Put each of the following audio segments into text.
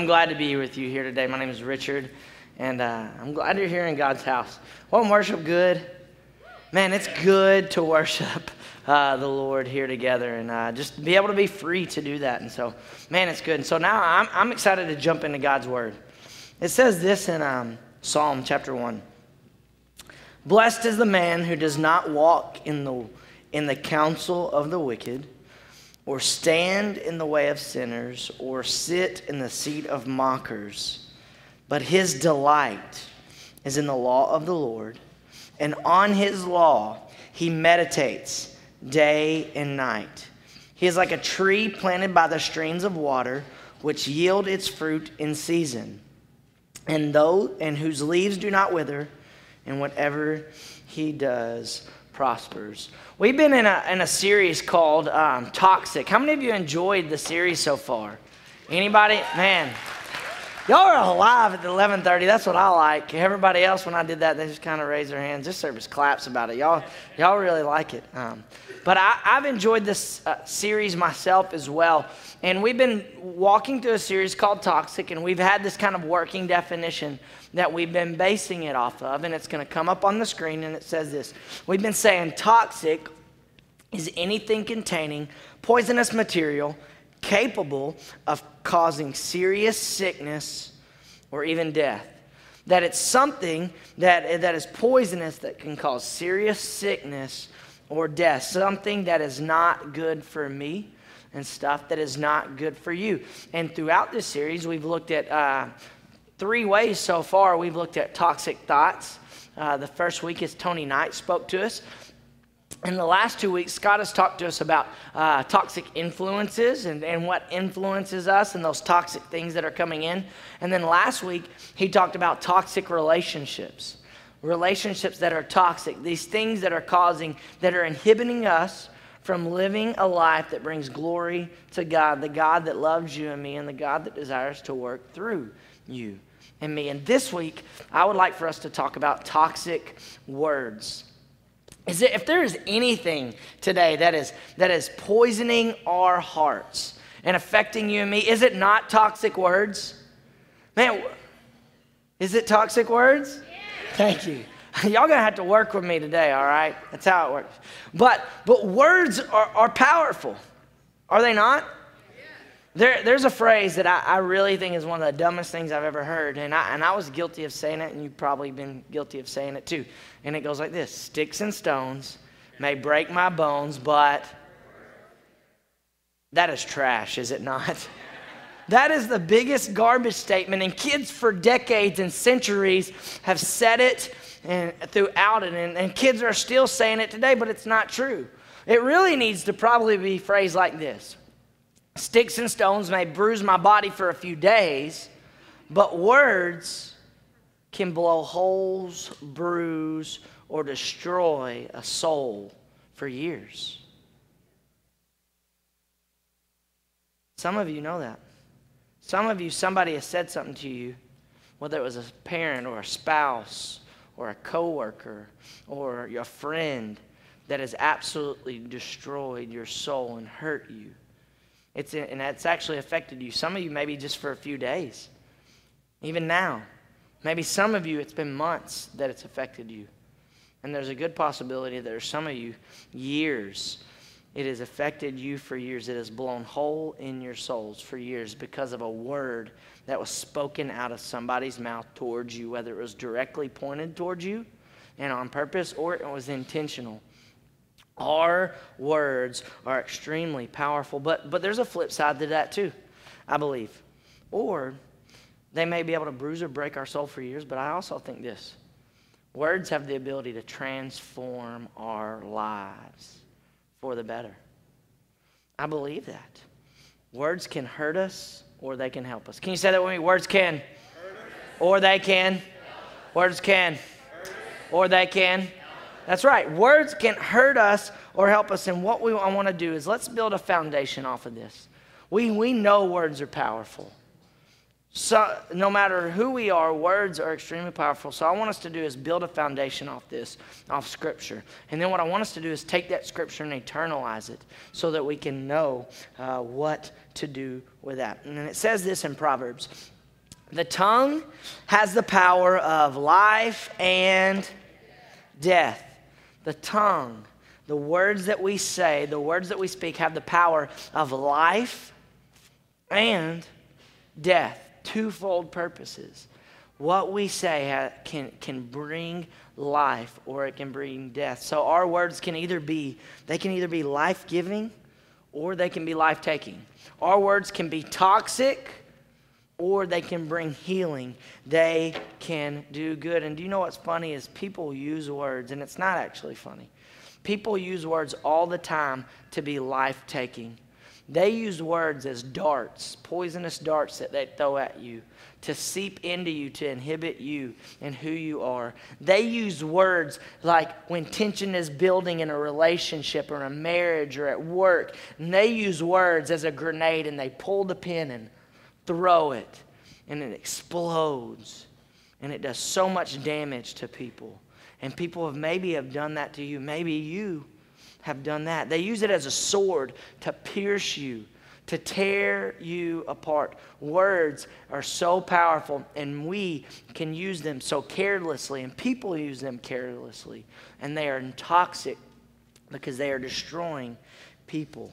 I'm glad to be with you here today. My name is Richard, and uh, I'm glad you're here in God's house. Wasn't worship good? Man, it's good to worship uh, the Lord here together and uh, just be able to be free to do that. And so, man, it's good. And so now I'm, I'm excited to jump into God's Word. It says this in um, Psalm chapter 1 Blessed is the man who does not walk in the, in the counsel of the wicked or stand in the way of sinners, or sit in the seat of mockers. But his delight is in the law of the Lord, and on his law he meditates day and night. He is like a tree planted by the streams of water, which yield its fruit in season, and though and whose leaves do not wither, and whatever he does prospers. We've been in a, in a series called um, Toxic. How many of you enjoyed the series so far? Anybody? Man, y'all are alive at the 11:30. That's what I like. Everybody else, when I did that, they just kind of raised their hands. This service claps about it. Y'all, y'all really like it. Um, but I, have enjoyed this uh, series myself as well. And we've been walking through a series called Toxic, and we've had this kind of working definition that we've been basing it off of. And it's going to come up on the screen, and it says this We've been saying toxic is anything containing poisonous material capable of causing serious sickness or even death. That it's something that, that is poisonous that can cause serious sickness or death. Something that is not good for me and stuff that is not good for you. And throughout this series, we've looked at uh, three ways so far. We've looked at toxic thoughts. Uh, the first week is Tony Knight spoke to us. In the last two weeks, Scott has talked to us about uh, toxic influences and, and what influences us and those toxic things that are coming in. And then last week, he talked about toxic relationships relationships that are toxic, these things that are causing, that are inhibiting us from living a life that brings glory to God, the God that loves you and me, and the God that desires to work through you and me. And this week, I would like for us to talk about toxic words. Is it, if there is anything today that is, that is poisoning our hearts and affecting you and me, is it not toxic words? Man, is it toxic words? Thank you. Y'all gonna have to work with me today, all right? That's how it works. But but words are, are powerful, are they not? There, there's a phrase that I, I, really think is one of the dumbest things I've ever heard, and I, and I was guilty of saying it, and you've probably been guilty of saying it too. And it goes like this Sticks and stones may break my bones, but that is trash, is it not? That is the biggest garbage statement, and kids for decades and centuries have said it and throughout it, and, and kids are still saying it today, but it's not true. It really needs to probably be phrased like this Sticks and stones may bruise my body for a few days, but words can blow holes, bruise, or destroy a soul for years. Some of you know that. Some of you, somebody has said something to you, whether it was a parent or a spouse or a coworker or your friend that has absolutely destroyed your soul and hurt you. It's, and that's actually affected you. Some of you, maybe just for a few days, even now. Maybe some of you, it's been months that it's affected you. And there's a good possibility that there's some of you, years it has affected you for years. It has blown hole in your souls for years because of a word that was spoken out of somebody's mouth towards you, whether it was directly pointed towards you and on purpose or it was intentional. Our words are extremely powerful, but, but there's a flip side to that too, I believe. Or they may be able to bruise or break our soul for years, but I also think this words have the ability to transform our lives for the better. I believe that. Words can hurt us or they can help us. Can you say that with me? Words can. Or they can. Words can. Or they can. That's right. Words can hurt us or help us. And what we I want to do is let's build a foundation off of this. We, we know words are powerful. So, no matter who we are, words are extremely powerful. So, I want us to do is build a foundation off this, off Scripture. And then, what I want us to do is take that Scripture and eternalize it so that we can know uh, what to do with that. And it says this in Proverbs The tongue has the power of life and death. The tongue, the words that we say, the words that we speak, have the power of life and death twofold purposes. What we say can, can bring life or it can bring death. So our words can either be, they can either be life-giving or they can be life-taking. Our words can be toxic or they can bring healing. They can do good. And do you know what's funny is people use words, and it's not actually funny. People use words all the time to be life taking. They use words as darts, poisonous darts that they throw at you to seep into you, to inhibit you and who you are. They use words like when tension is building in a relationship or a marriage or at work. And they use words as a grenade and they pull the pin and throw it and it explodes. And it does so much damage to people. And people have maybe have done that to you. Maybe you have done that. They use it as a sword to pierce you, to tear you apart. Words are so powerful, and we can use them so carelessly, and people use them carelessly, and they are toxic because they are destroying people.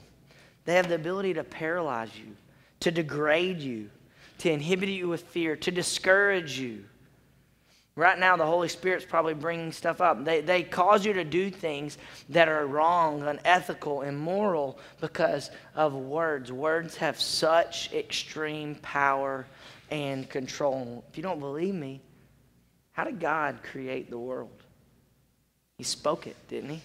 They have the ability to paralyze you, to degrade you, to inhibit you with fear, to discourage you. Right now, the Holy Spirit's probably bringing stuff up. They, they cause you to do things that are wrong, unethical, immoral because of words. Words have such extreme power and control. If you don't believe me, how did God create the world? He spoke it, didn't he?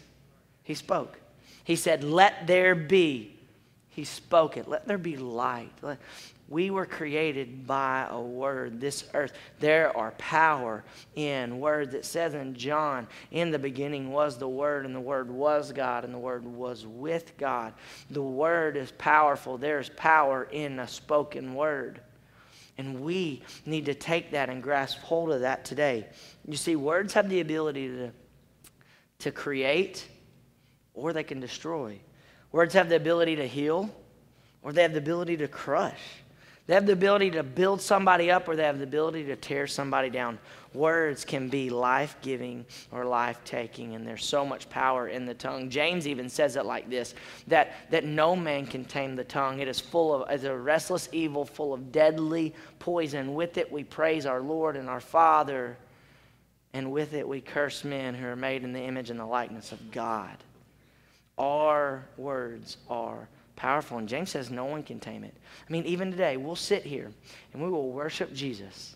He spoke. He said, Let there be. He spoke it. Let there be light. We were created by a word, this earth. There are power in words. It says in John, in the beginning was the Word, and the Word was God, and the Word was with God. The Word is powerful. There's power in a spoken word. And we need to take that and grasp hold of that today. You see, words have the ability to, to create or they can destroy. Words have the ability to heal or they have the ability to crush. They have the ability to build somebody up or they have the ability to tear somebody down. Words can be life giving or life taking, and there's so much power in the tongue. James even says it like this that, that no man can tame the tongue. It is full of as a restless evil, full of deadly poison. With it we praise our Lord and our Father, and with it we curse men who are made in the image and the likeness of God. Our words are powerful. And James says no one can tame it. I mean, even today, we'll sit here and we will worship Jesus,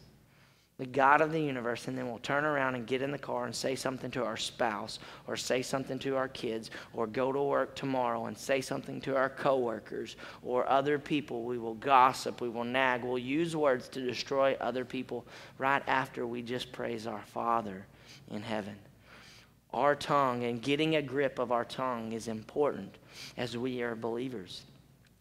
the God of the universe, and then we'll turn around and get in the car and say something to our spouse or say something to our kids or go to work tomorrow and say something to our coworkers or other people. We will gossip, we will nag, we'll use words to destroy other people right after we just praise our Father in heaven our tongue and getting a grip of our tongue is important as we are believers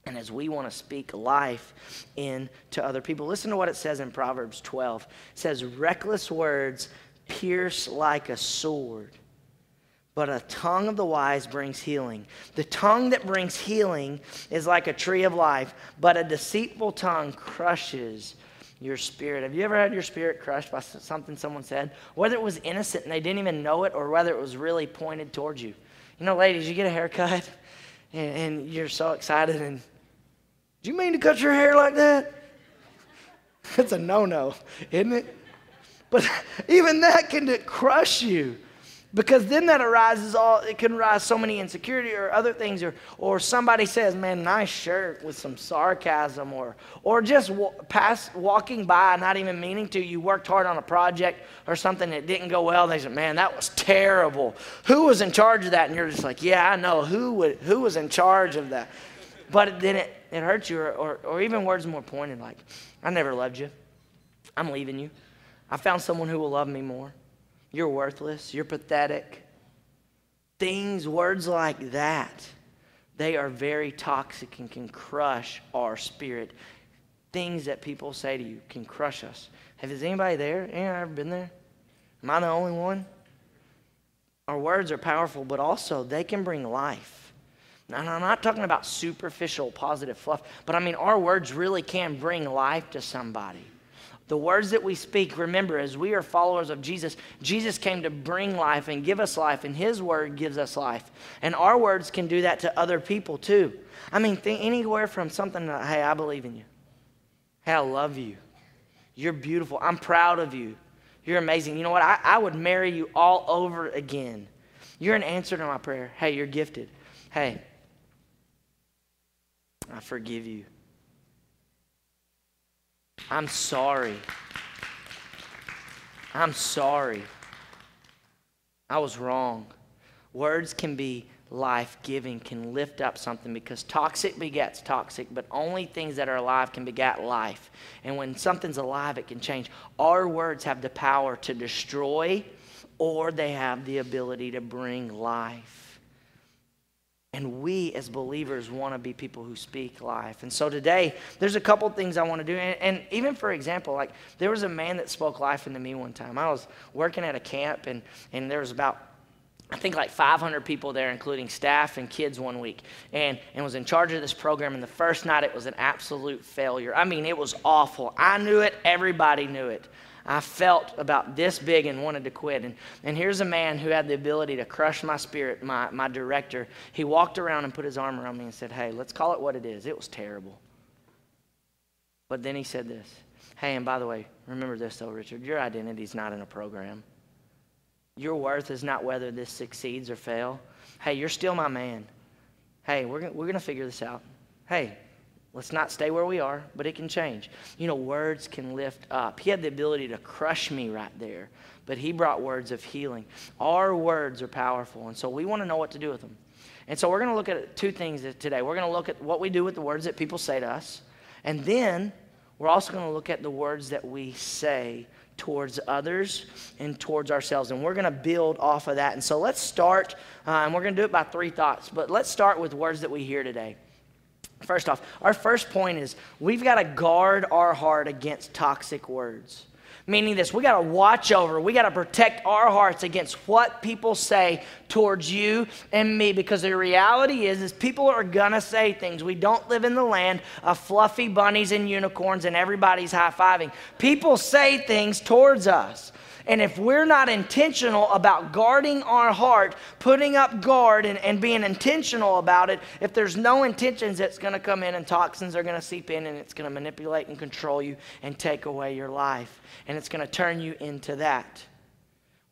and as we want to speak life into other people. Listen to what it says in Proverbs 12. It says, Reckless words pierce like a sword, but a tongue of the wise brings healing. The tongue that brings healing is like a tree of life, but a deceitful tongue crushes your spirit. Have you ever had your spirit crushed by something someone said? Whether it was innocent and they didn't even know it, or whether it was really pointed towards you. You know, ladies, you get a haircut and, and you're so excited, and do you mean to cut your hair like that? It's a no no, isn't it? But even that can crush you because then that arises all it can arise so many insecurity or other things or or somebody says man nice shirt with some sarcasm or or just w- pass walking by not even meaning to you worked hard on a project or something that didn't go well they said man that was terrible. Who was in charge of that? And you're just like yeah i know who would who was in charge of that? But then it, it hurts you or, or, or even words more pointed like i never loved you. I'm leaving you. I found someone who will love me more you're worthless. You're pathetic. Things, words like that, they are very toxic and can crush our spirit. things that people say to you can crush us. Have is anybody there? Anybody ever been there? Am I the only one? Our words are powerful, but also they can bring life. Now, I'm not talking about superficial positive fluff, but I mean, our words really can bring life to somebody. The words that we speak, remember, as we are followers of Jesus, Jesus came to bring life and give us life, and His word gives us life. And our words can do that to other people too. I mean, think anywhere from something that, hey, I believe in you. Hey, I love you. You're beautiful. I'm proud of you. You're amazing. You know what? I, I would marry you all over again. You're an answer to my prayer. Hey, you're gifted. Hey, I forgive you. I'm sorry. I'm sorry. I was wrong. Words can be life giving, can lift up something because toxic begets toxic, but only things that are alive can beget life. And when something's alive, it can change. Our words have the power to destroy, or they have the ability to bring life. And we as believers want to be people who speak life. And so today, there's a couple things I want to do. And, and, even for example, like there was a man that spoke life into me one time. I was working at a camp, and, and there was about I think like 500 people there, including staff and kids one week, and, and was in charge of this program. And the first night, it was an absolute failure. I mean, it was awful. I knew it, everybody knew it. I felt about this big and wanted to quit. And, and here's a man who had the ability to crush my spirit, my, my director. He walked around and put his arm around me and said, Hey, let's call it what it is. It was terrible. But then he said this Hey, and by the way, remember this though, Richard, your identity's not in a program. Your worth is not whether this succeeds or fail. Hey, you're still my man. Hey, we're, we're going to figure this out. Hey, Let's not stay where we are, but it can change. You know, words can lift up. He had the ability to crush me right there, but he brought words of healing. Our words are powerful, and so we want to know what to do with them. And so we're going to look at two things today. We're going to look at what we do with the words that people say to us, and then we're also going to look at the words that we say towards others and towards ourselves. And we're going to build off of that. And so let's start, uh, and we're going to do it by three thoughts, but let's start with words that we hear today. First off, our first point is we've got to guard our heart against toxic words. Meaning this, we got to watch over, we got to protect our hearts against what people say towards you and me because the reality is is people are going to say things. We don't live in the land of fluffy bunnies and unicorns and everybody's high-fiving. People say things towards us. And if we're not intentional about guarding our heart, putting up guard and, and being intentional about it, if there's no intentions, it's going to come in and toxins are going to seep in and it's going to manipulate and control you and take away your life. And it's going to turn you into that.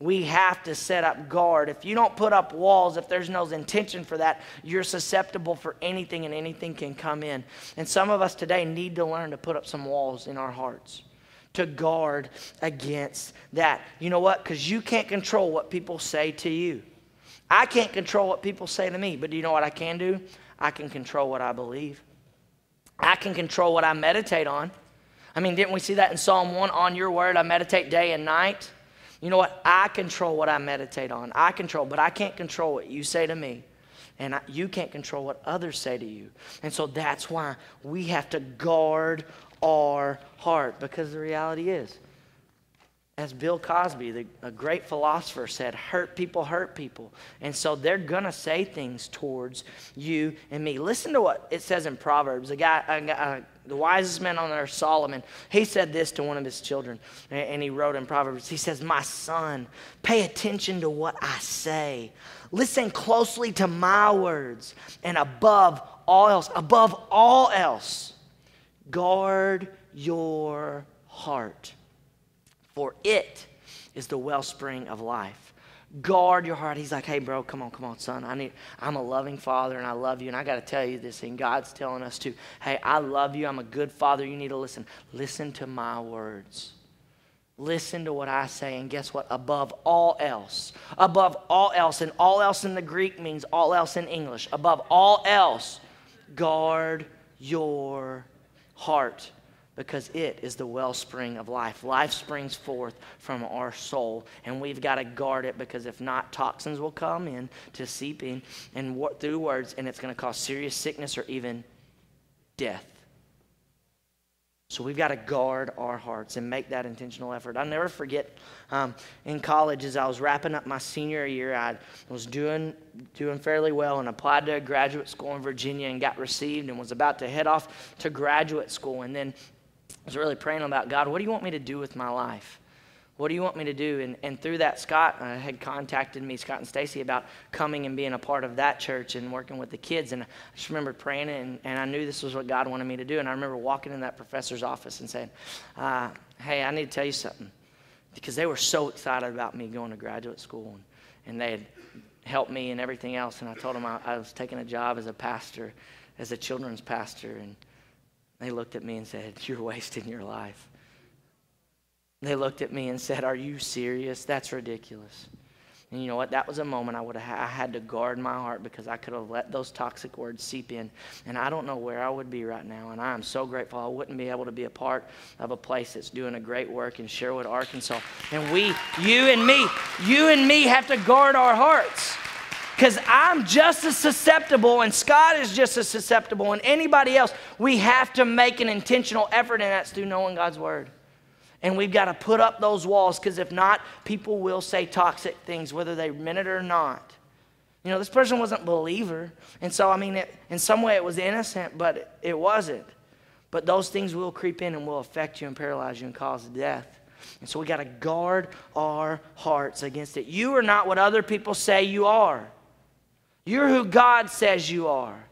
We have to set up guard. If you don't put up walls, if there's no intention for that, you're susceptible for anything and anything can come in. And some of us today need to learn to put up some walls in our hearts to guard against that. You know what? Because you can't control what people say to you. I can't control what people say to me, but do you know what I can do? I can control what I believe. I can control what I meditate on. I mean, didn't we see that in Psalm 1? On your word, I meditate day and night. You know what? I control what I meditate on. I control, but I can't control what you say to me. And I, you can't control what others say to you. And so that's why we have to guard our heart. Because the reality is, as Bill Cosby, the, a great philosopher, said, hurt people hurt people. And so they're going to say things towards you and me. Listen to what it says in Proverbs. A guy, a, a, uh, the wisest man on earth, Solomon, he said this to one of his children. And he wrote in Proverbs, he says, My son, pay attention to what I say. Listen closely to my words. And above all else, above all else, Guard your heart, for it is the wellspring of life. Guard your heart. He's like, hey, bro, come on, come on, son. I need, I'm a loving father and I love you. And I got to tell you this, and God's telling us too. Hey, I love you. I'm a good father. You need to listen. Listen to my words. Listen to what I say, and guess what? Above all else, above all else, and all else in the Greek means all else in English. Above all else, guard your heart because it is the wellspring of life. Life springs forth from our soul, and we've got to guard it because if not, toxins will come in to seep in and through words, and it's going to cause serious sickness or even death. So we've got to guard our hearts and make that intentional effort. I'll never forget um, in college as I was wrapping up my senior year, I was doing, doing fairly well and applied to a graduate school in Virginia and got received and was about to head off to graduate school. And then I was really praying about God, what do you want me to do with my life? What do you want me to do? And, and through that, Scott uh, had contacted me, Scott and Stacy, about coming and being a part of that church and working with the kids. And I just remember praying, and, and I knew this was what God wanted me to do. And I remember walking in that professor's office and saying, uh, Hey, I need to tell you something. Because they were so excited about me going to graduate school, and, and they had helped me and everything else. And I told them I, I was taking a job as a pastor, as a children's pastor. And they looked at me and said, You're wasting your life. They looked at me and said, Are you serious? That's ridiculous. And you know what? That was a moment I would have I had to guard my heart because I could have let those toxic words seep in. And I don't know where I would be right now. And I am so grateful I wouldn't be able to be a part of a place that's doing a great work in Sherwood, Arkansas. And we, you and me, you and me have to guard our hearts. Because I'm just as susceptible, and Scott is just as susceptible, and anybody else. We have to make an intentional effort, and that's through knowing God's Word. And we've got to put up those walls because if not, people will say toxic things, whether they meant it or not. You know, this person wasn't a believer. And so, I mean, it, in some way it was innocent, but it, it wasn't. But those things will creep in and will affect you and paralyze you and cause death. And so we got to guard our hearts against it. You are not what other people say you are. You're who God says you are.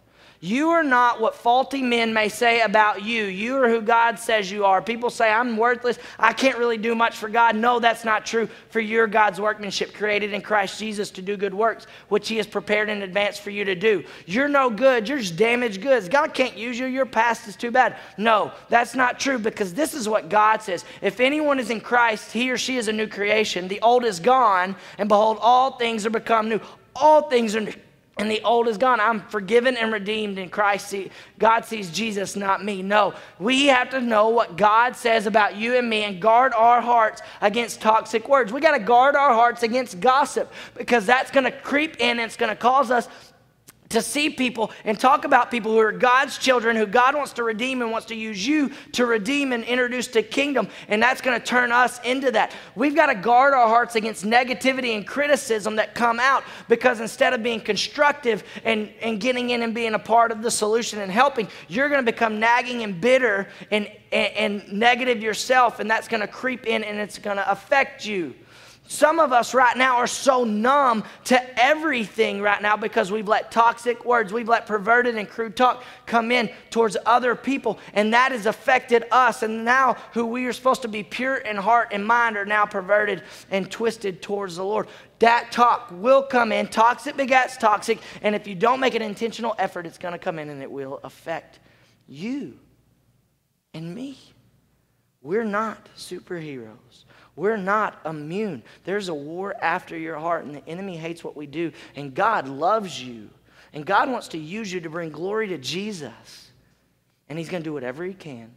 You are not what faulty men may say about you. You are who God says you are. People say, I'm worthless. I can't really do much for God. No, that's not true. For you're God's workmanship, created in Christ Jesus to do good works, which He has prepared in advance for you to do. You're no good. You're just damaged goods. God can't use you. Your past is too bad. No, that's not true because this is what God says. If anyone is in Christ, he or she is a new creation. The old is gone, and behold, all things are become new. All things are new and the old is gone. I'm forgiven and redeemed in Christ. See, God sees Jesus, not me. No, we have to know what God says about you and me and guard our hearts against toxic words. We got to guard our hearts against gossip because that's going to creep in and it's going to cause us to see people and talk about people who are God's children, who God wants to redeem and wants to use you to redeem and introduce to kingdom. And that's going to turn us into that. We've got to guard our hearts against negativity and criticism that come out because instead of being constructive and, and getting in and being a part of the solution and helping, you're going to become nagging and bitter and, and, and negative yourself. And that's going to creep in and it's going to affect you. Some of us right now are so numb to everything right now because we've let toxic words, we've let perverted and crude talk come in towards other people, and that has affected us. And now, who we are supposed to be pure in heart and mind are now perverted and twisted towards the Lord. That talk will come in. Toxic begets toxic, and if you don't make an intentional effort, it's going to come in and it will affect you and me. We're not superheroes. We're not immune. There's a war after your heart, and the enemy hates what we do. And God loves you. And God wants to use you to bring glory to Jesus. And He's going to do whatever He can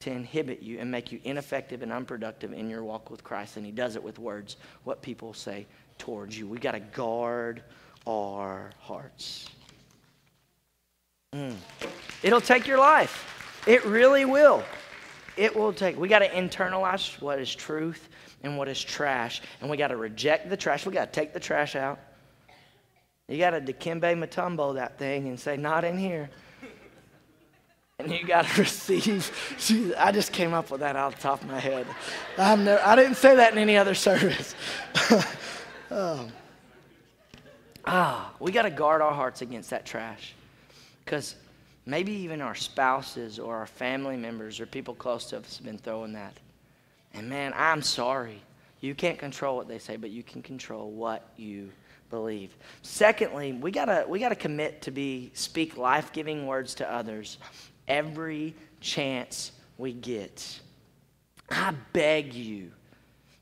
to inhibit you and make you ineffective and unproductive in your walk with Christ. And He does it with words, what people say towards you. We got to guard our hearts. Mm. It'll take your life, it really will. It will take, we got to internalize what is truth and what is trash. And we got to reject the trash. We got to take the trash out. You got to Dikembe Mutombo that thing and say, not in here. And you got to receive. I just came up with that out of the top of my head. Never, i didn't say that in any other service. oh. Ah, we got to guard our hearts against that trash. Because Maybe even our spouses or our family members or people close to us have been throwing that. And man, I'm sorry. You can't control what they say, but you can control what you believe. Secondly, we gotta we gotta commit to be speak life-giving words to others every chance we get. I beg you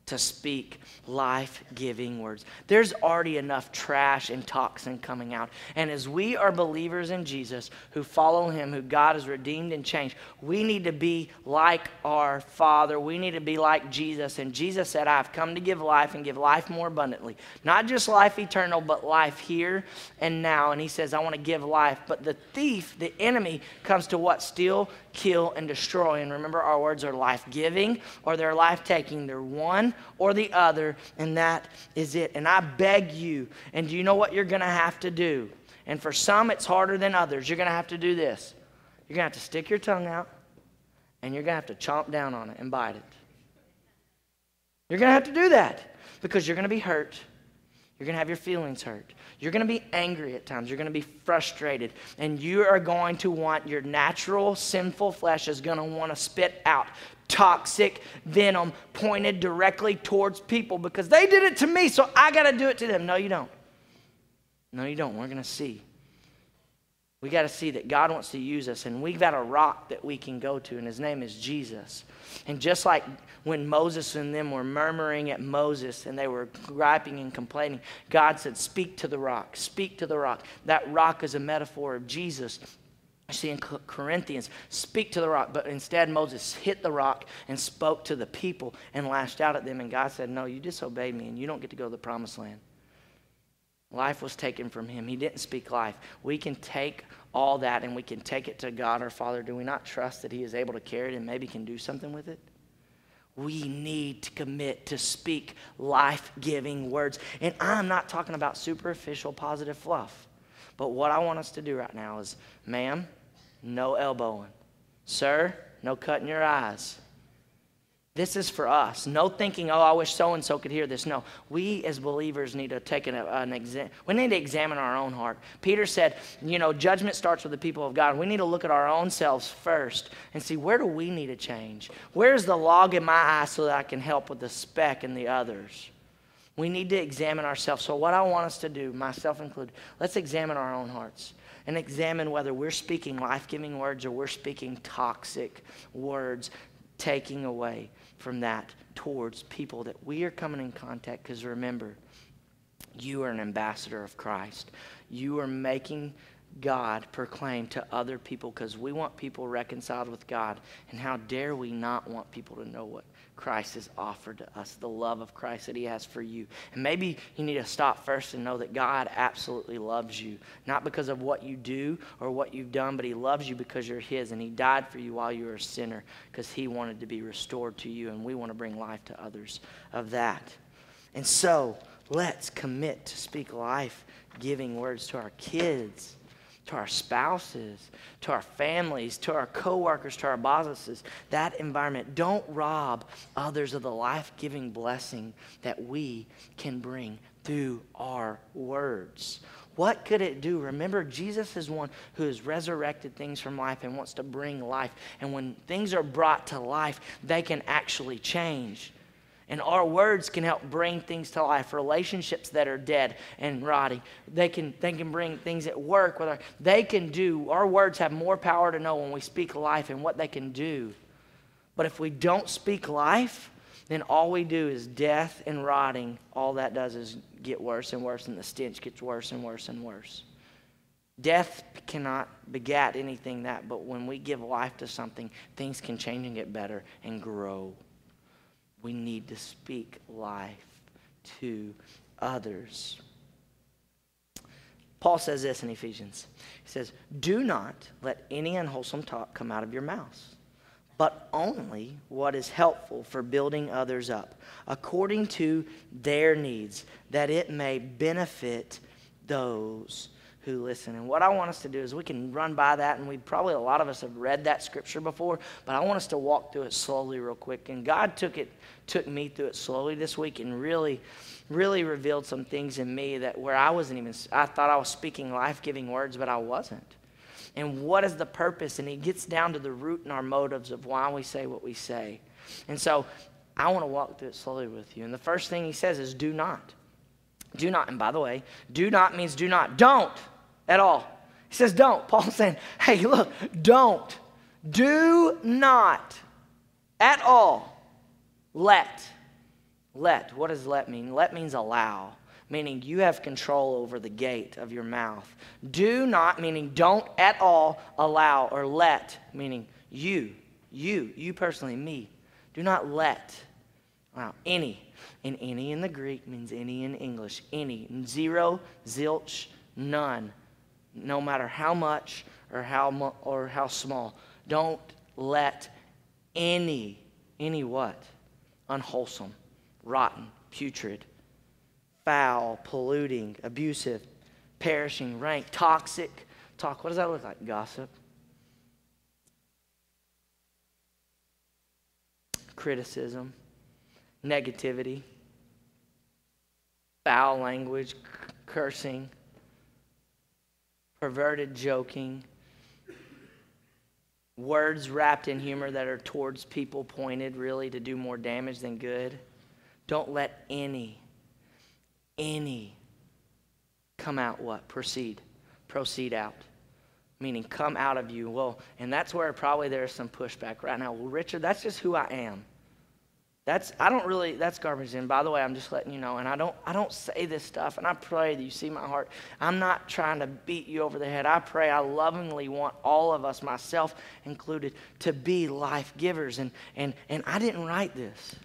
to speak life giving words. There's already enough trash and toxin coming out. And as we are believers in Jesus who follow him, who God has redeemed and changed, we need to be like our Father. We need to be like Jesus. And Jesus said, I've come to give life and give life more abundantly. Not just life eternal, but life here and now. And he says, I want to give life. But the thief, the enemy, comes to what? Steal, kill, and destroy. And remember, our words are life giving or they're life taking. They're or the other, and that is it. And I beg you, and do you know what you're going to have to do? And for some, it's harder than others. You're going to have to do this. You're going to have to stick your tongue out, and you're going to have to chomp down on it and bite it. You're going to have to do that because you're going to be hurt. You're going to have your feelings hurt. You're going to be angry at times. You're going to be frustrated. And you are going to want your natural sinful flesh is going to want to spit out toxic venom pointed directly towards people because they did it to me, so I got to do it to them. No, you don't. No, you don't. We're going to see. We got to see that God wants to use us, and we've got a rock that we can go to, and his name is Jesus. And just like when Moses and them were murmuring at Moses and they were griping and complaining, God said, Speak to the rock, speak to the rock. That rock is a metaphor of Jesus see in Corinthians, speak to the rock. But instead, Moses hit the rock and spoke to the people and lashed out at them. And God said, No, you disobeyed me and you don't get to go to the promised land. Life was taken from him. He didn't speak life. We can take all that and we can take it to God our Father. Do we not trust that He is able to carry it and maybe can do something with it? We need to commit to speak life giving words. And I'm not talking about superficial positive fluff. But what I want us to do right now is, ma'am, no elbowing. Sir, no cutting your eyes. This is for us. No thinking, oh, I wish so and so could hear this. No, we as believers need to take an, an exam. We need to examine our own heart. Peter said, you know, judgment starts with the people of God. We need to look at our own selves first and see where do we need to change? Where's the log in my eye so that I can help with the speck in the others? We need to examine ourselves. So, what I want us to do, myself included, let's examine our own hearts and examine whether we're speaking life giving words or we're speaking toxic words, taking away from that towards people that we are coming in contact. Because remember, you are an ambassador of Christ. You are making God proclaim to other people because we want people reconciled with God. And how dare we not want people to know what Christ has offered to us, the love of Christ that He has for you. And maybe you need to stop first and know that God absolutely loves you, not because of what you do or what you've done, but He loves you because you're His. And He died for you while you were a sinner because He wanted to be restored to you. And we want to bring life to others of that. And so let's commit to speak life giving words to our kids to our spouses, to our families, to our coworkers, to our bosses, that environment. Don't rob others of the life giving blessing that we can bring through our words. What could it do? Remember, Jesus is one who has resurrected things from life and wants to bring life. And when things are brought to life, they can actually change. And our words can help bring things to life, relationships that are dead and rotting. They can, they can bring things at work. With our, they can do, our words have more power to know when we speak life and what they can do. But if we don't speak life, then all we do is death and rotting. All that does is get worse and worse, and the stench gets worse and worse and worse. Death cannot begat anything that, but when we give life to something, things can change and get better and grow we need to speak life to others. Paul says this in Ephesians. He says, Do not let any unwholesome talk come out of your mouths, but only what is helpful for building others up, according to their needs, that it may benefit those who listen. And what I want us to do is we can run by that, and we probably, a lot of us have read that scripture before, but I want us to walk through it slowly, real quick. And God took it, took me through it slowly this week and really, really revealed some things in me that where I wasn't even, I thought I was speaking life giving words, but I wasn't. And what is the purpose? And he gets down to the root in our motives of why we say what we say. And so I want to walk through it slowly with you. And the first thing he says is do not. Do not. And by the way, do not means do not. Don't at all. He says, don't. Paul's saying, hey, look, don't. Do not at all let Let. What does let mean? Let means allow, meaning you have control over the gate of your mouth. Do not, meaning don't at all allow, or let, meaning you, you, you personally, me. Do not let. Wow, any. And any in the Greek means any in English. Any. Zero, zilch, none. No matter how much or how, or how small. Don't let any, any what? Unwholesome, rotten, putrid, foul, polluting, abusive, perishing, rank, toxic talk. What does that look like? Gossip. Criticism, negativity, foul language, cursing, perverted joking, words wrapped in humor that are towards people pointed really to do more damage than good. Don't let any, any come out what? Proceed. Proceed out. Meaning come out of you. Well, and that's where probably there's some pushback right now. Well, Richard, that's just who I am. That's I don't really that's garbage in. By the way, I'm just letting you know, and I don't I don't say this stuff, and I pray that you see my heart. I'm not trying to beat you over the head. I pray I lovingly want all of us, myself included, to be life givers. And and and I didn't write this.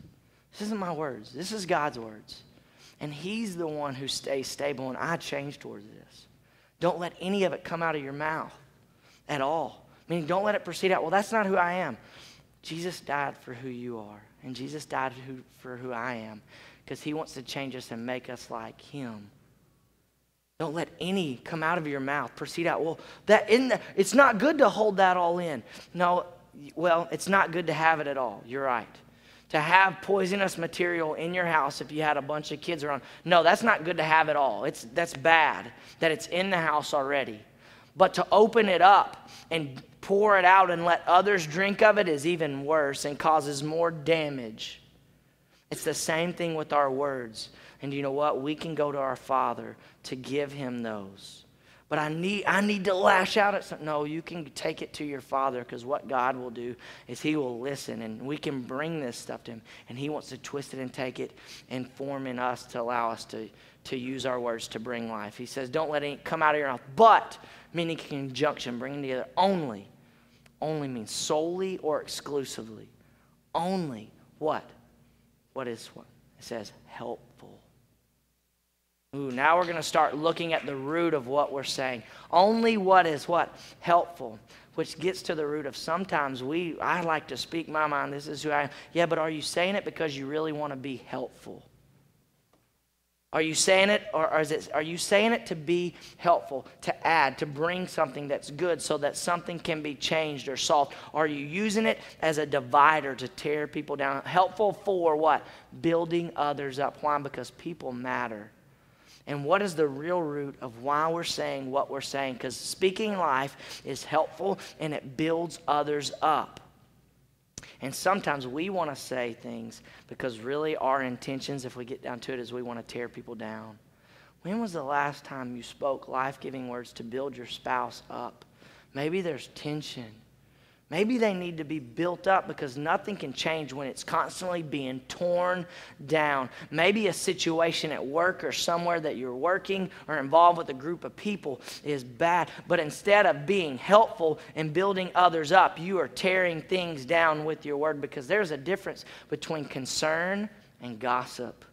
This isn't my words. This is God's words. And He's the one who stays stable, and I change towards this. Don't let any of it come out of your mouth at all. Meaning, don't let it proceed out. Well, that's not who I am. Jesus died for who you are. And Jesus died who, for who I am because he wants to change us and make us like him. Don't let any come out of your mouth, proceed out. Well, that in the, it's not good to hold that all in. No, well, it's not good to have it at all. You're right. To have poisonous material in your house if you had a bunch of kids around. No, that's not good to have it all. It's that's bad that it's in the house already. But to open it up and pour it out and let others drink of it is even worse and causes more damage. It's the same thing with our words. And you know what? We can go to our Father to give him those. But I need, I need to lash out at something. No, you can take it to your Father because what God will do is He will listen and we can bring this stuff to Him. And He wants to twist it and take it and form in us to allow us to, to use our words to bring life. He says, Don't let it come out of your mouth, but, meaning conjunction, bringing together only only means solely or exclusively. Only what? What is what? It says helpful. Ooh, now we're going to start looking at the root of what we're saying. Only what is what? Helpful. Which gets to the root of sometimes we, I like to speak my mind, this is who I am. Yeah, but are you saying it because you really want to be helpful? Are you saying it, or, is it, are you saying it to be helpful, to add, to bring something that's good so that something can be changed or solved? Are you using it as a divider to tear people down? Helpful for what? Building others up. Why? Because people matter. And what is the real root of why we're saying what we're saying? Because speaking life is helpful and it builds others up. And sometimes we want to say things because really our intentions, if we get down to it, is we want to tear people down. When was the last time you spoke life giving words to build your spouse up? Maybe there's tension. Maybe they need to be built up because nothing can change when it's constantly being torn down. Maybe a situation at work or somewhere that you're working or involved with a group of people is bad, but instead of being helpful and building others up, you are tearing things down with your word because there's a difference between concern and gossip.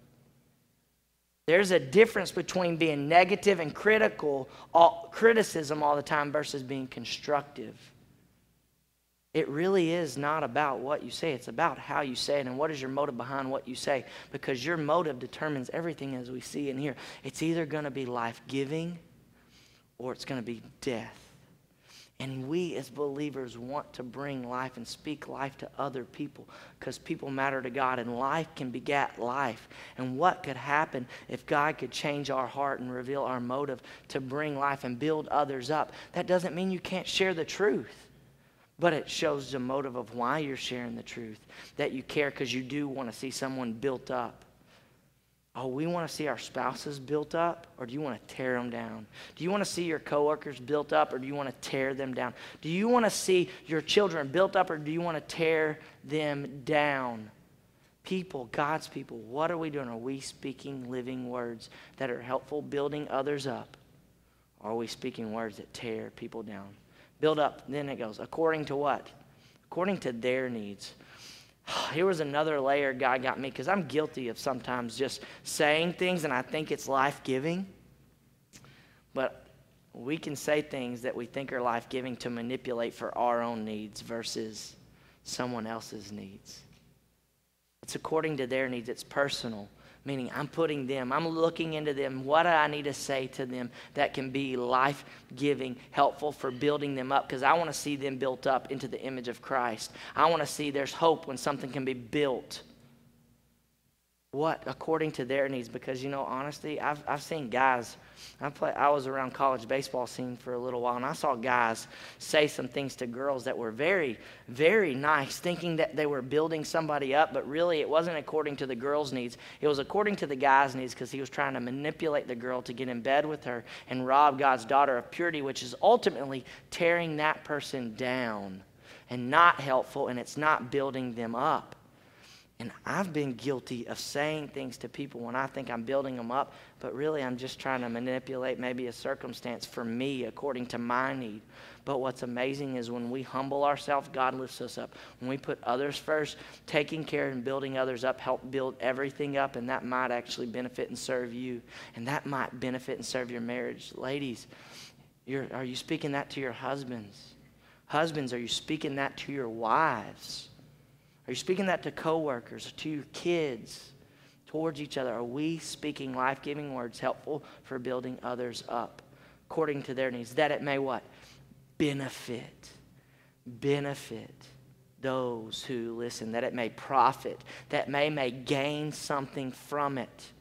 There's a difference between being negative and critical, all, criticism all the time versus being constructive. It really is not about what you say. It's about how you say it and what is your motive behind what you say because your motive determines everything as we see in here. It's either going to be life giving or it's going to be death. And we as believers want to bring life and speak life to other people because people matter to God and life can beget life. And what could happen if God could change our heart and reveal our motive to bring life and build others up? That doesn't mean you can't share the truth. But it shows the motive of why you're sharing the truth, that you care because you do want to see someone built up. Oh, we want to see our spouses built up, or do you want to tear them down? Do you want to see your coworkers built up, or do you want to tear them down? Do you want to see your children built up, or do you want to tear them down? People, God's people, what are we doing? Are we speaking living words that are helpful, building others up? Or are we speaking words that tear people down? Build up, then it goes, according to what? According to their needs. Here was another layer God got me because I'm guilty of sometimes just saying things and I think it's life giving. But we can say things that we think are life giving to manipulate for our own needs versus someone else's needs. It's according to their needs, it's personal, meaning I'm putting them, I'm looking into them. What do I need to say to them that can be life giving, helpful for building them up? Because I want to see them built up into the image of Christ. I want to see there's hope when something can be built what according to their needs because you know honestly i've, I've seen guys I, play, I was around college baseball scene for a little while and i saw guys say some things to girls that were very very nice thinking that they were building somebody up but really it wasn't according to the girl's needs. It was according to the guy's needs because he was trying to manipulate the girl to get in bed with her and rob god's daughter of purity which is ultimately tearing that person down and not helpful and it's not building them up and I've been guilty of saying things to people when I think I'm building them up, but really I'm just trying to manipulate maybe a circumstance for me according to my need. But what's amazing is when we humble ourselves, God lifts us up. When we put others first, taking care and building others up help build everything up, and that might actually benefit and serve you. And that might benefit and serve your marriage. Ladies, are you speaking that to your husbands? Husbands, are you speaking that to your wives? Are you speaking that to coworkers, to your kids, towards each other? Are we speaking life giving words helpful for building others up according to their needs? That it may what? Benefit. Benefit those who listen, that it may profit, that may may gain something from it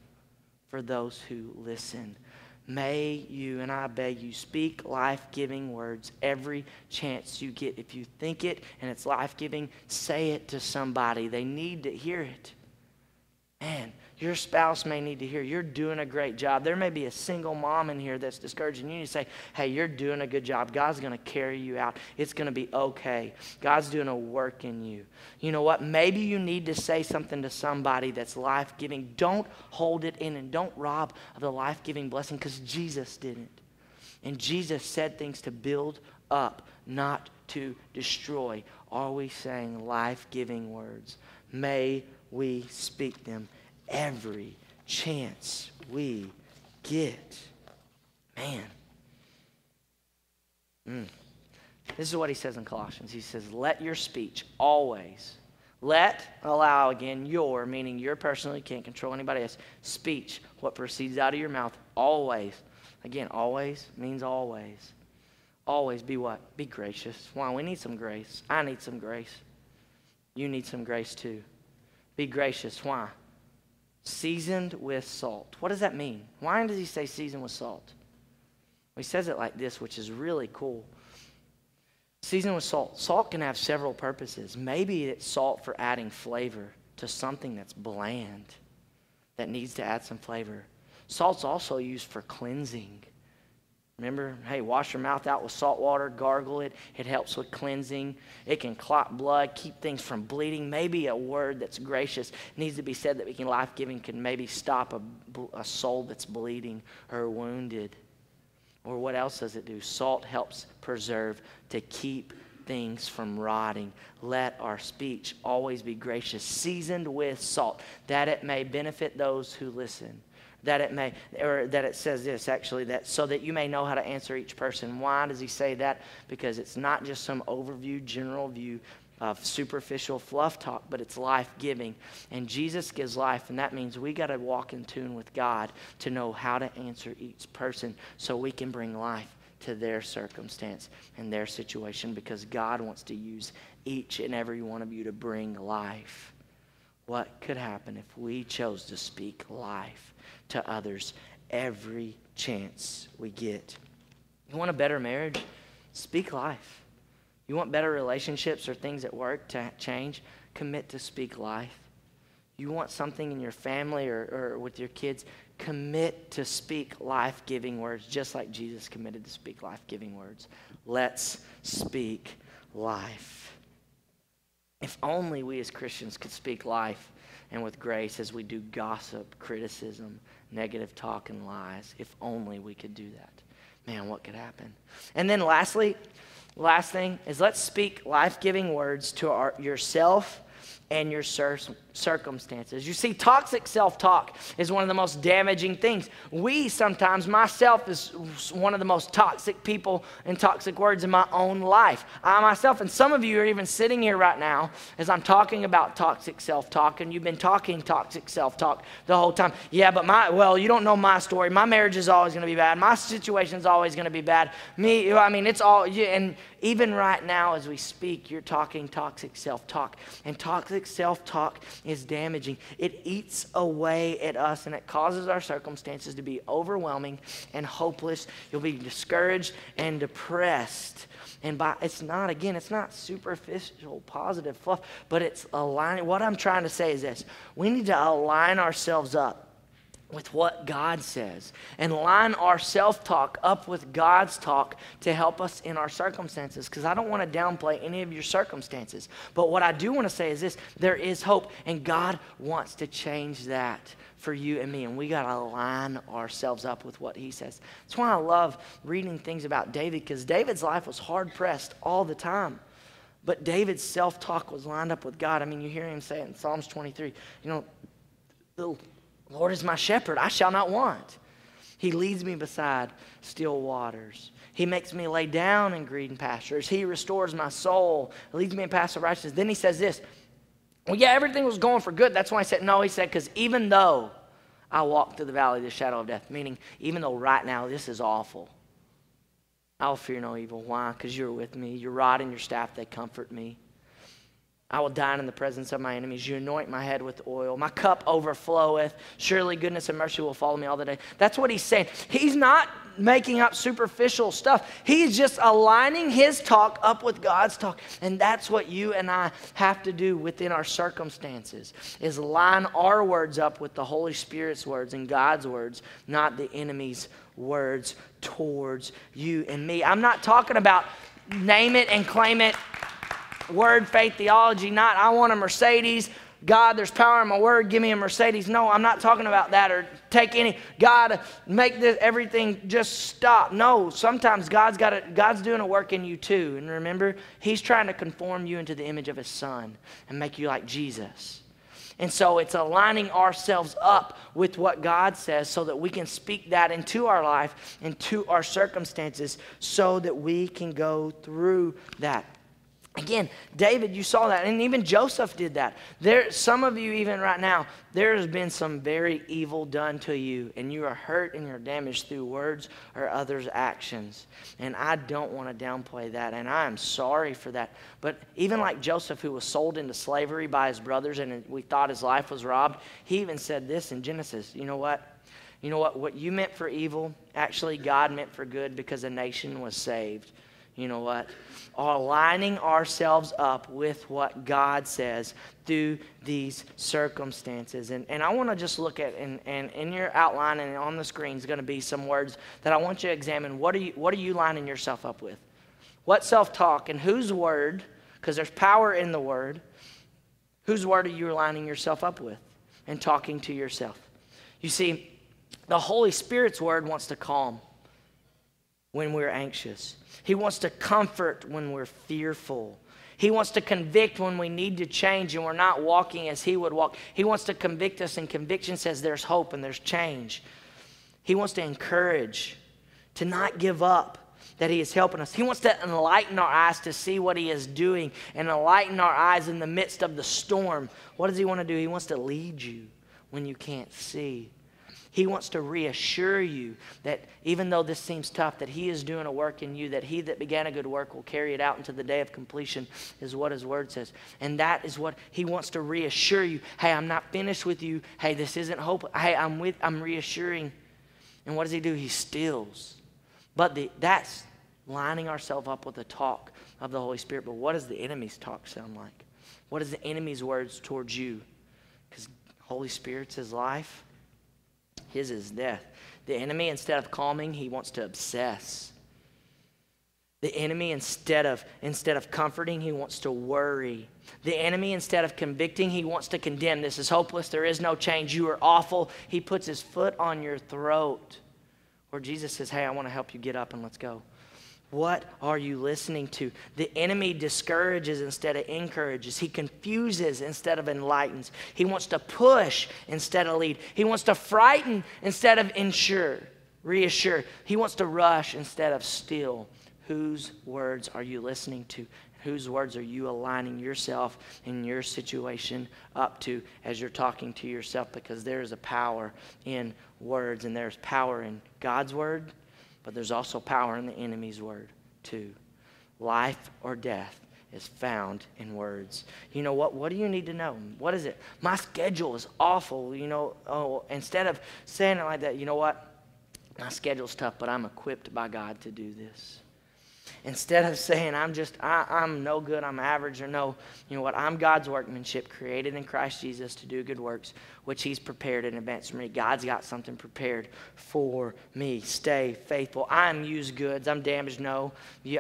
for those who listen. May you, and I beg you, speak life giving words every chance you get. If you think it and it's life giving, say it to somebody. They need to hear it. Man, your spouse may need to hear you're doing a great job. There may be a single mom in here that's discouraging you. You say, hey, you're doing a good job. God's going to carry you out. It's going to be okay. God's doing a work in you. You know what? Maybe you need to say something to somebody that's life giving. Don't hold it in and don't rob of the life giving blessing because Jesus didn't. And Jesus said things to build up, not to destroy. Are we saying life giving words? May we speak them every chance we get. Man. Mm. This is what he says in Colossians. He says, Let your speech always, let, allow again, your, meaning your personally can't control anybody else, speech, what proceeds out of your mouth, always. Again, always means always. Always be what? Be gracious. Why? We need some grace. I need some grace. You need some grace too. Be gracious. Why? Seasoned with salt. What does that mean? Why does he say seasoned with salt? He says it like this, which is really cool. Seasoned with salt. Salt can have several purposes. Maybe it's salt for adding flavor to something that's bland, that needs to add some flavor. Salt's also used for cleansing. Remember, hey, wash your mouth out with salt water, gargle it. It helps with cleansing. It can clot blood, keep things from bleeding. Maybe a word that's gracious needs to be said that we can life giving can maybe stop a, a soul that's bleeding or wounded. Or what else does it do? Salt helps preserve to keep things from rotting. Let our speech always be gracious, seasoned with salt, that it may benefit those who listen that it may or that it says this actually that so that you may know how to answer each person. Why does he say that? Because it's not just some overview general view of superficial fluff talk but it's life-giving. And jesus gives life and that means we got to walk in tune with god to know how to answer each person so we can bring life to their circumstance and their situation because god wants to use each and every one of you to bring life. What could happen if we chose to speak life to others every chance we get. You want a better marriage? Speak life. You want better relationships or things at work to change? Commit to speak life. You want something in your family or, or with your kids? Commit to speak life giving words, just like Jesus committed to speak life giving words. Let's speak life. If only we as Christians could speak life and with grace as we do gossip, criticism, negative talk, and lies. If only we could do that. Man, what could happen? And then lastly, last thing is let's speak life giving words to our, yourself and your cir- circumstances. You see, toxic self talk is one of the most damaging things. We sometimes, myself, is one of the most toxic people and toxic words in my own life. I myself, and some of you are even sitting here right now as I'm talking about toxic self talk, and you've been talking toxic self talk the whole time. Yeah, but my, well, you don't know my story. My marriage is always going to be bad. My situation is always going to be bad. Me, I mean, it's all, and even right now as we speak, you're talking toxic self talk. And toxic self talk is damaging. It eats away at us and it causes our circumstances to be overwhelming and hopeless. You'll be discouraged and depressed. And by it's not, again, it's not superficial positive fluff, but it's aligning. What I'm trying to say is this we need to align ourselves up with what God says and line our self talk up with God's talk to help us in our circumstances. Because I don't want to downplay any of your circumstances. But what I do want to say is this there is hope, and God wants to change that for you and me. And we got to line ourselves up with what He says. That's why I love reading things about David, because David's life was hard pressed all the time. But David's self talk was lined up with God. I mean, you hear him say it in Psalms 23, you know, the Lord is my shepherd, I shall not want. He leads me beside still waters. He makes me lay down in green pastures. He restores my soul, leads me in paths of righteousness. Then he says this Well, yeah, everything was going for good. That's why I said, No, he said, because even though I walk through the valley of the shadow of death, meaning even though right now this is awful, I'll fear no evil. Why? Because you're with me. Your rod and your staff, they comfort me. I will dine in the presence of my enemies. You anoint my head with oil. My cup overfloweth. Surely goodness and mercy will follow me all the day. That's what he's saying. He's not making up superficial stuff. He's just aligning his talk up with God's talk. And that's what you and I have to do within our circumstances is line our words up with the Holy Spirit's words and God's words, not the enemy's words towards you and me. I'm not talking about name it and claim it word faith theology, not I want a Mercedes. God, there's power in my word. Give me a Mercedes. No, I'm not talking about that or take any. God, make this everything just stop. No, sometimes God's got a, God's doing a work in you too. And remember, He's trying to conform you into the image of His Son and make you like Jesus. And so it's aligning ourselves up with what God says so that we can speak that into our life, into our circumstances, so that we can go through that. Again, David, you saw that, and even Joseph did that. There, some of you, even right now, there has been some very evil done to you, and you are hurt and you're damaged through words or others' actions. And I don't want to downplay that, and I am sorry for that. But even like Joseph, who was sold into slavery by his brothers, and we thought his life was robbed, he even said this in Genesis. You know what? You know what? What you meant for evil, actually, God meant for good because a nation was saved. You know what? Aligning ourselves up with what God says through these circumstances. And, and I want to just look at, and, and in your outline and on the screen is going to be some words that I want you to examine. What are you, what are you lining yourself up with? What self talk and whose word, because there's power in the word, whose word are you lining yourself up with and talking to yourself? You see, the Holy Spirit's word wants to calm when we're anxious. He wants to comfort when we're fearful. He wants to convict when we need to change and we're not walking as He would walk. He wants to convict us, and conviction says there's hope and there's change. He wants to encourage, to not give up, that He is helping us. He wants to enlighten our eyes to see what He is doing and enlighten our eyes in the midst of the storm. What does He want to do? He wants to lead you when you can't see. He wants to reassure you that even though this seems tough, that He is doing a work in you, that He that began a good work will carry it out into the day of completion, is what His word says. And that is what He wants to reassure you. Hey, I'm not finished with you. Hey, this isn't hope. Hey, I'm with, I'm reassuring. And what does He do? He stills. But the, that's lining ourselves up with the talk of the Holy Spirit. But what does the enemy's talk sound like? What is the enemy's words towards you? Because Holy Spirit's his life. His is death. The enemy, instead of calming, he wants to obsess. The enemy, instead of, instead of comforting, he wants to worry. The enemy, instead of convicting, he wants to condemn. This is hopeless. There is no change. You are awful. He puts his foot on your throat. Or Jesus says, Hey, I want to help you get up and let's go. What are you listening to? The enemy discourages instead of encourages. He confuses instead of enlightens. He wants to push instead of lead. He wants to frighten instead of ensure, reassure. He wants to rush instead of still. Whose words are you listening to? Whose words are you aligning yourself in your situation up to as you're talking to yourself? Because there is a power in words, and there's power in God's word, but there's also power in the enemy's word, too. Life or death is found in words. You know what? What do you need to know? What is it? My schedule is awful. You know, oh, instead of saying it like that, you know what? My schedule's tough, but I'm equipped by God to do this. Instead of saying, I'm just, I, am no good, I'm average, or no, you know what, I'm God's workmanship, created in Christ Jesus to do good works, which He's prepared in advance for me. God's got something prepared for me. Stay faithful. I'm used goods, I'm damaged. No,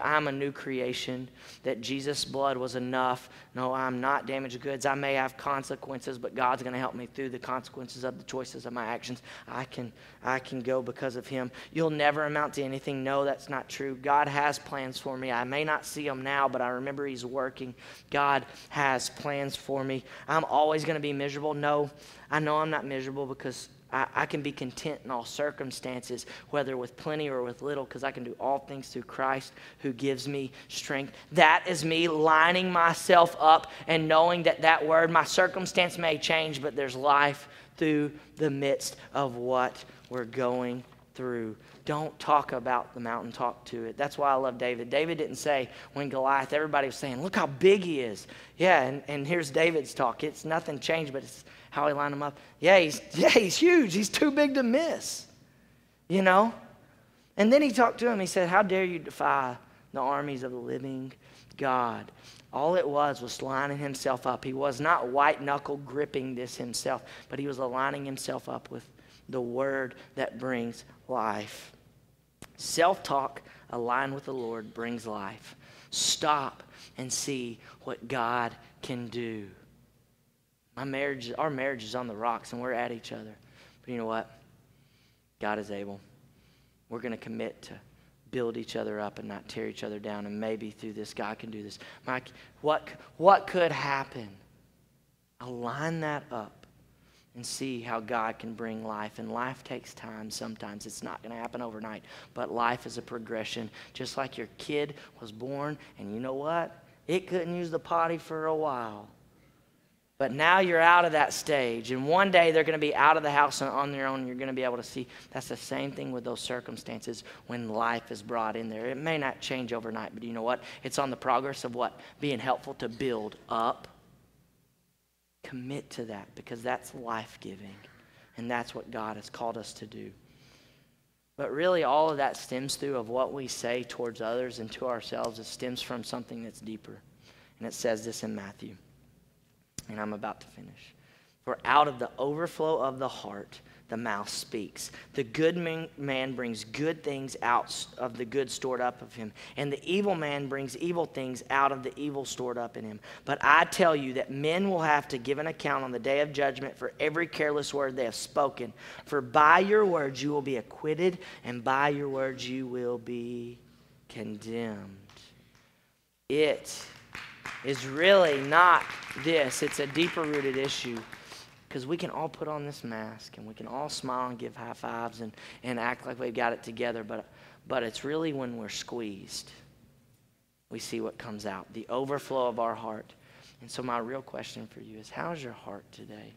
I'm a new creation, that Jesus' blood was enough. No, I'm not damaged goods. I may have consequences, but God's going to help me through the consequences of the choices of my actions. I can, I can go because of Him. You'll never amount to anything. No, that's not true. God has plans for me. I may not see them now, but I remember He's working. God has plans for me. I'm always going to be miserable. No, I know I'm not miserable because I, I, can be content in all circumstances, whether with plenty or with little, because I can do all things through Christ who gives me strength. That is me lining myself up and knowing that that word, my circumstance may change, but there's life through the midst of what we're going through. Don't talk about the mountain, talk to it. That's why I love David. David didn't say, when Goliath, everybody was saying, look how big he is. Yeah, and, and here's David's talk. It's nothing changed, but it's how he lined him up. Yeah, he's, yeah, he's huge. He's too big to miss, you know? And then he talked to him. He said, How dare you defy the armies of the living God? All it was was lining himself up. He was not white knuckle gripping this himself, but he was aligning himself up with the word that brings life. Self talk aligned with the Lord brings life. Stop and see what God can do. My marriage, our marriage is on the rocks and we're at each other. But you know what? God is able. We're going to commit to build each other up and not tear each other down. And maybe through this, God can do this. Mike, what, what could happen? Align that up and see how God can bring life. And life takes time sometimes. It's not going to happen overnight. But life is a progression. Just like your kid was born, and you know what? It couldn't use the potty for a while. But now you're out of that stage. And one day they're going to be out of the house and on their own. And you're going to be able to see. That's the same thing with those circumstances when life is brought in there. It may not change overnight, but you know what? It's on the progress of what? Being helpful to build up Commit to that because that's life giving. And that's what God has called us to do. But really, all of that stems through of what we say towards others and to ourselves. It stems from something that's deeper. And it says this in Matthew. And I'm about to finish. For out of the overflow of the heart, the mouth speaks. The good man brings good things out of the good stored up of him, and the evil man brings evil things out of the evil stored up in him. But I tell you that men will have to give an account on the day of judgment for every careless word they have spoken. For by your words you will be acquitted, and by your words you will be condemned. It is really not this, it's a deeper rooted issue because we can all put on this mask and we can all smile and give high fives and, and act like we've got it together, but, but it's really when we're squeezed we see what comes out the overflow of our heart. And so, my real question for you is how's your heart today?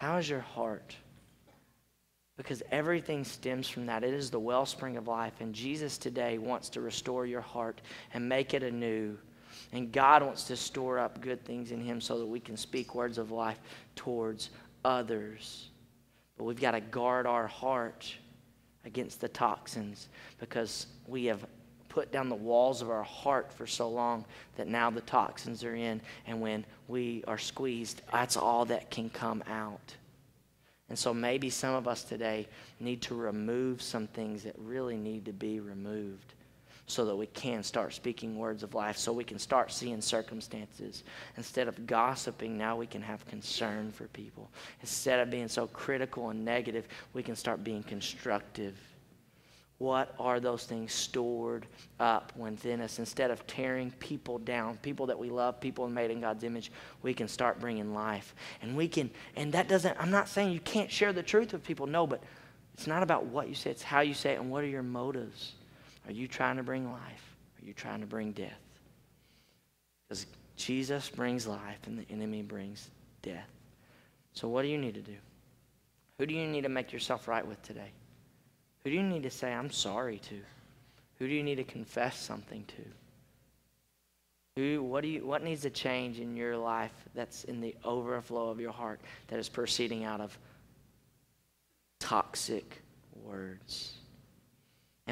How is your heart? Because everything stems from that. It is the wellspring of life. And Jesus today wants to restore your heart and make it anew and God wants to store up good things in Him so that we can speak words of life towards others. But we've got to guard our heart against the toxins because we have put down the walls of our heart for so long that now the toxins are in. And when we are squeezed, that's all that can come out. And so maybe some of us today need to remove some things that really need to be removed so that we can start speaking words of life, so we can start seeing circumstances. Instead of gossiping, now we can have concern for people. Instead of being so critical and negative, we can start being constructive. What are those things stored up within us? Instead of tearing people down, people that we love, people made in God's image, we can start bringing life. And we can, and that doesn't, I'm not saying you can't share the truth with people, no, but it's not about what you say, it's how you say it and what are your motives. Are you trying to bring life? Are you trying to bring death? Because Jesus brings life and the enemy brings death. So, what do you need to do? Who do you need to make yourself right with today? Who do you need to say, I'm sorry to? Who do you need to confess something to? Who, what, do you, what needs to change in your life that's in the overflow of your heart that is proceeding out of toxic words?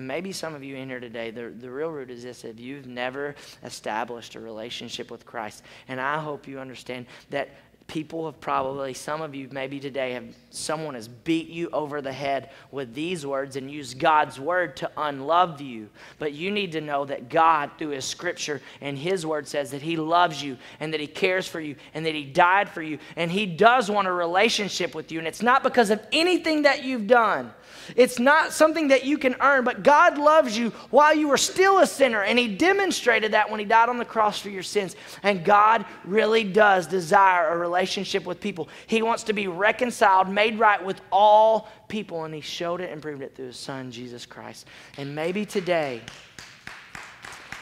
And maybe some of you in here today, the, the real root is this if you've never established a relationship with Christ, and I hope you understand that people have probably, some of you maybe today, have someone has beat you over the head with these words and used God's word to unlove you. But you need to know that God, through His scripture and His word, says that He loves you and that He cares for you and that He died for you and He does want a relationship with you. And it's not because of anything that you've done. It's not something that you can earn, but God loves you while you were still a sinner, and He demonstrated that when He died on the cross for your sins. And God really does desire a relationship with people. He wants to be reconciled, made right with all people, and He showed it and proved it through His Son, Jesus Christ. And maybe today,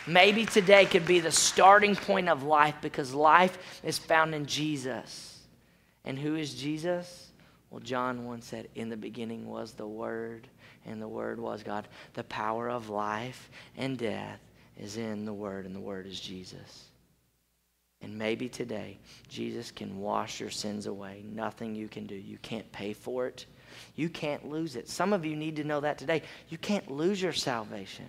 maybe today could be the starting point of life because life is found in Jesus. And who is Jesus? Well, John once said, In the beginning was the Word, and the Word was God. The power of life and death is in the Word, and the Word is Jesus. And maybe today, Jesus can wash your sins away. Nothing you can do. You can't pay for it. You can't lose it. Some of you need to know that today. You can't lose your salvation.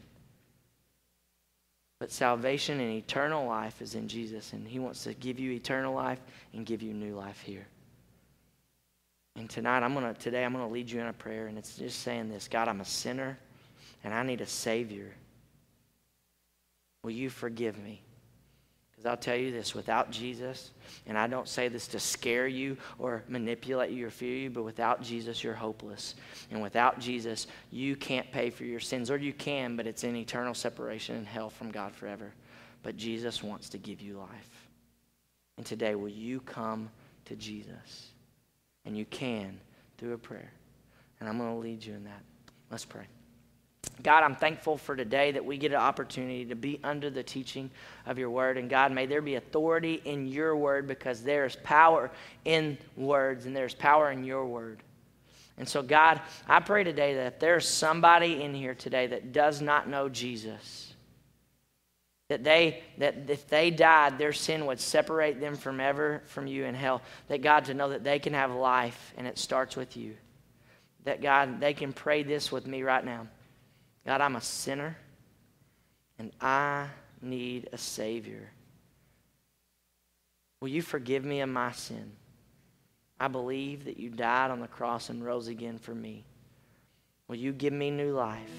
But salvation and eternal life is in Jesus, and He wants to give you eternal life and give you new life here. And tonight, I'm gonna today I'm gonna lead you in a prayer, and it's just saying this: God, I'm a sinner, and I need a Savior. Will you forgive me? Because I'll tell you this: without Jesus, and I don't say this to scare you or manipulate you or fear you, but without Jesus, you're hopeless. And without Jesus, you can't pay for your sins, or you can, but it's in eternal separation in hell from God forever. But Jesus wants to give you life. And today, will you come to Jesus? And you can through a prayer. And I'm going to lead you in that. Let's pray. God, I'm thankful for today that we get an opportunity to be under the teaching of your word. And God, may there be authority in your word because there's power in words and there's power in your word. And so, God, I pray today that if there's somebody in here today that does not know Jesus, that they that if they died their sin would separate them from ever from you in hell. That god to know that they can have life and it starts with you. That god they can pray this with me right now. God i'm a sinner and i need a savior. Will you forgive me of my sin? I believe that you died on the cross and rose again for me. Will you give me new life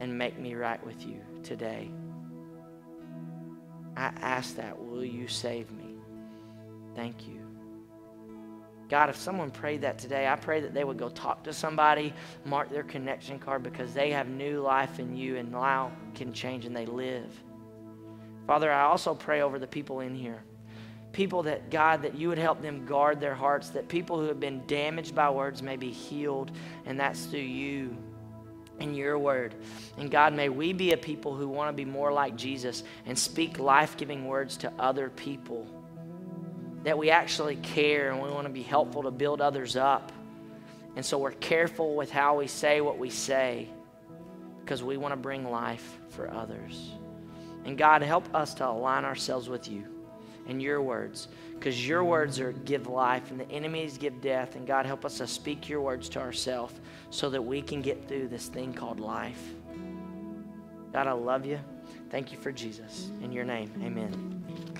and make me right with you today I ask that, will you save me? Thank you. God, if someone prayed that today, I pray that they would go talk to somebody, mark their connection card because they have new life in you and now can change and they live. Father, I also pray over the people in here. People that, God, that you would help them guard their hearts, that people who have been damaged by words may be healed, and that's through you in your word. And God, may we be a people who want to be more like Jesus and speak life giving words to other people. That we actually care and we want to be helpful to build others up. And so we're careful with how we say what we say because we want to bring life for others. And God, help us to align ourselves with you and your words because your words are give life and the enemies give death. And God, help us to speak your words to ourselves so that we can get through this thing called life. God, I love you. Thank you for Jesus. In your name, amen.